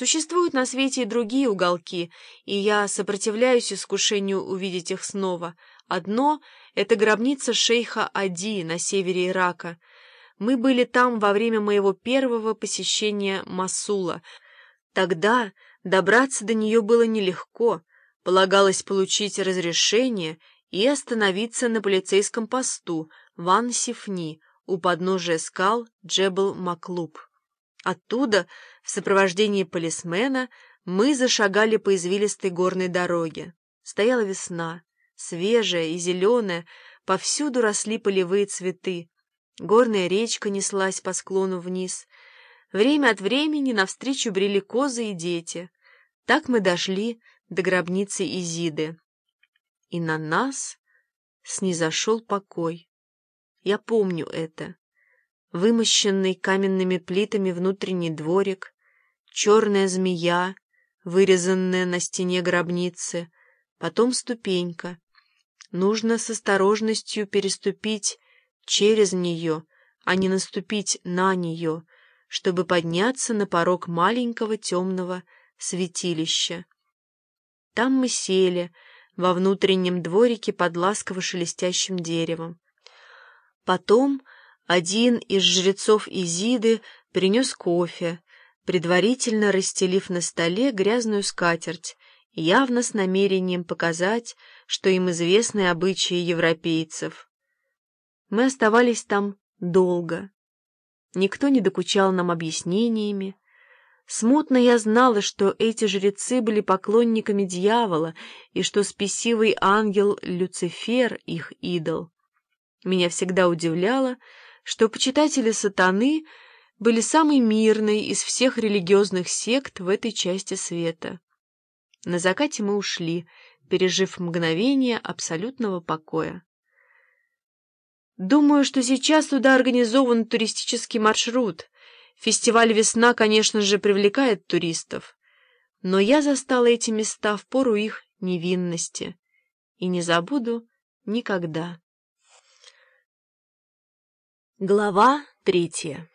Существуют на свете и другие уголки, и я сопротивляюсь искушению увидеть их снова. Одно — это гробница шейха Ади на севере Ирака. Мы были там во время моего первого посещения Масула. Тогда добраться до нее было нелегко. Полагалось получить разрешение и остановиться на полицейском посту Ван Сифни у подножия скал Джебл-Маклуб. Оттуда, в сопровождении полисмена, мы зашагали по извилистой горной дороге. Стояла весна, свежая и зеленая, повсюду росли полевые цветы. Горная речка неслась по склону вниз. Время от времени навстречу брели козы и дети. Так мы дошли до гробницы Изиды. И на нас снизошел покой. Я помню это вымощенный каменными плитами внутренний дворик, черная змея, вырезанная на стене гробницы, потом ступенька. Нужно с осторожностью переступить через нее, а не наступить на нее, чтобы подняться на порог маленького темного святилища. Там мы сели, во внутреннем дворике под ласково-шелестящим деревом. Потом один из жрецов Изиды принес кофе, предварительно расстелив на столе грязную скатерть, явно с намерением показать, что им известны обычаи европейцев. Мы оставались там долго. Никто не докучал нам объяснениями. Смутно я знала, что эти жрецы были поклонниками дьявола и что спесивый ангел Люцифер — их идол. Меня всегда удивляло, что почитатели сатаны были самой мирной из всех религиозных сект в этой части света. На закате мы ушли, пережив мгновение абсолютного покоя. Думаю, что сейчас туда организован туристический маршрут. Фестиваль «Весна», конечно же, привлекает туристов. Но я застала эти места в пору их невинности и не забуду никогда. Глава третья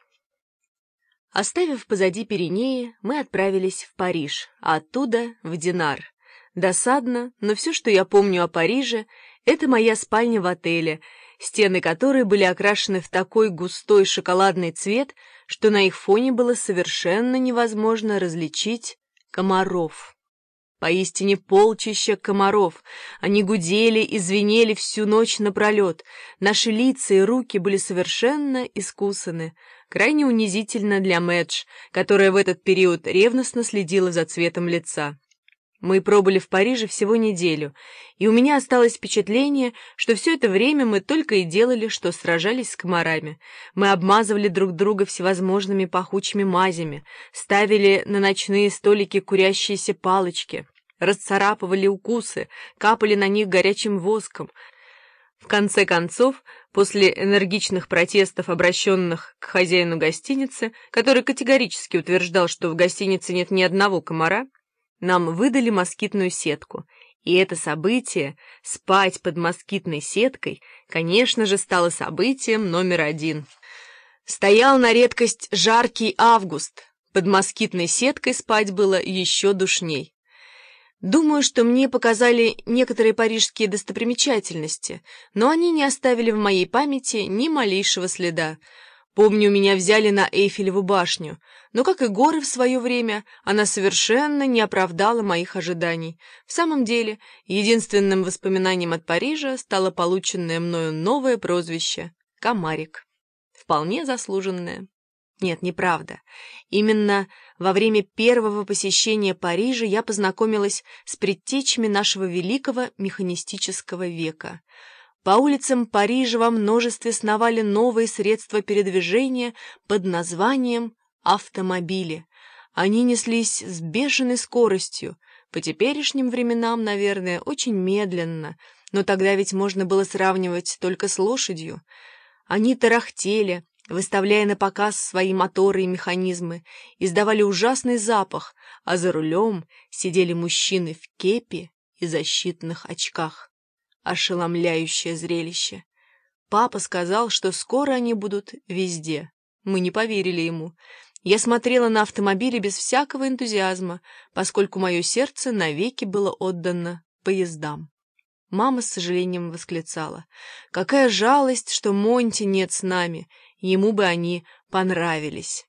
Оставив позади Пиренеи, мы отправились в Париж, а оттуда в Динар. Досадно, но все, что я помню о Париже, это моя спальня в отеле, стены которой были окрашены в такой густой шоколадный цвет, что на их фоне было совершенно невозможно различить комаров. Поистине полчища комаров. Они гудели и звенели всю ночь напролет. Наши лица и руки были совершенно искусаны. Крайне унизительно для Мэдж, которая в этот период ревностно следила за цветом лица. Мы пробыли в Париже всего неделю, и у меня осталось впечатление, что все это время мы только и делали, что сражались с комарами. Мы обмазывали друг друга всевозможными пахучими мазями, ставили на ночные столики курящиеся палочки, расцарапывали укусы, капали на них горячим воском. В конце концов, после энергичных протестов, обращенных к хозяину гостиницы, который категорически утверждал, что в гостинице нет ни одного комара, нам выдали москитную сетку, и это событие, спать под москитной сеткой, конечно же, стало событием номер один. Стоял на редкость жаркий август, под москитной сеткой спать было еще душней. Думаю, что мне показали некоторые парижские достопримечательности, но они не оставили в моей памяти ни малейшего следа. Помню, меня взяли на Эйфелеву башню, но, как и горы в свое время, она совершенно не оправдала моих ожиданий. В самом деле, единственным воспоминанием от Парижа стало полученное мною новое прозвище — Комарик. Вполне заслуженное. Нет, неправда. Именно во время первого посещения Парижа я познакомилась с предтечами нашего великого механистического века — по улицам Парижа во множестве сновали новые средства передвижения под названием автомобили. Они неслись с бешеной скоростью, по теперешним временам, наверное, очень медленно, но тогда ведь можно было сравнивать только с лошадью. Они тарахтели, выставляя на показ свои моторы и механизмы, издавали ужасный запах, а за рулем сидели мужчины в кепи и защитных очках. Ошеломляющее зрелище. Папа сказал, что скоро они будут везде. Мы не поверили ему. Я смотрела на автомобили без всякого энтузиазма, поскольку мое сердце навеки было отдано поездам. Мама с сожалением восклицала. «Какая жалость, что Монти нет с нами, ему бы они понравились».